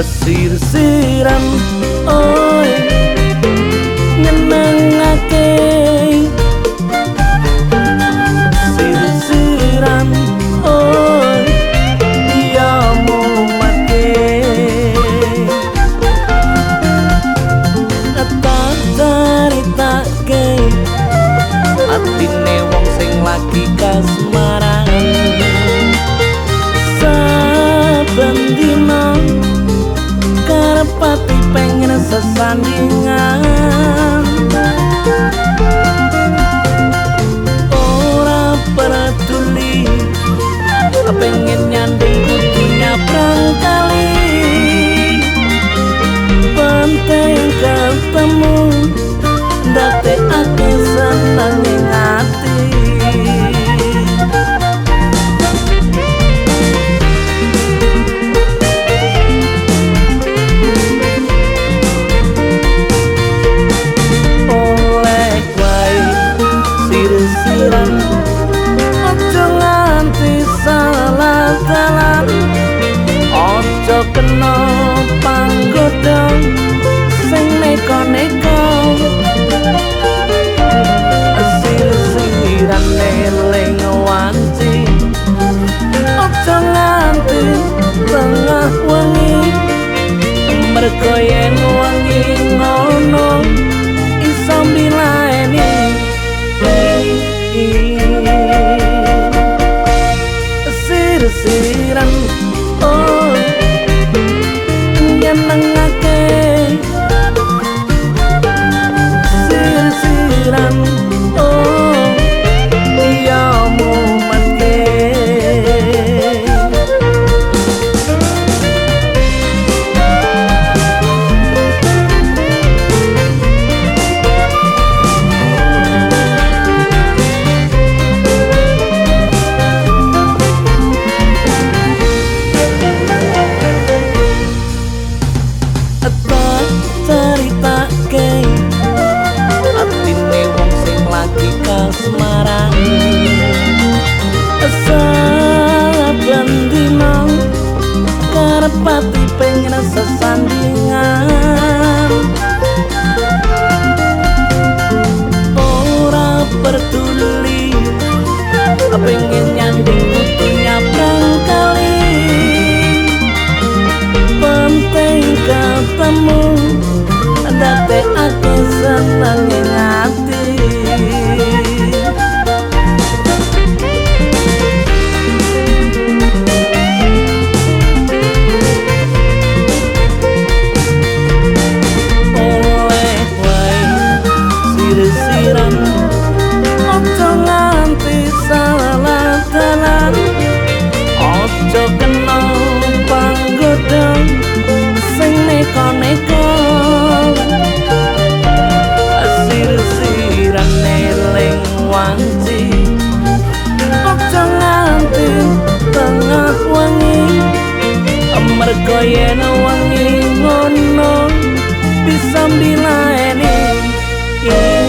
asir siram oh mergo yen wengi ngono. papi Muga yen wengi ngono bisa dilayani yeah.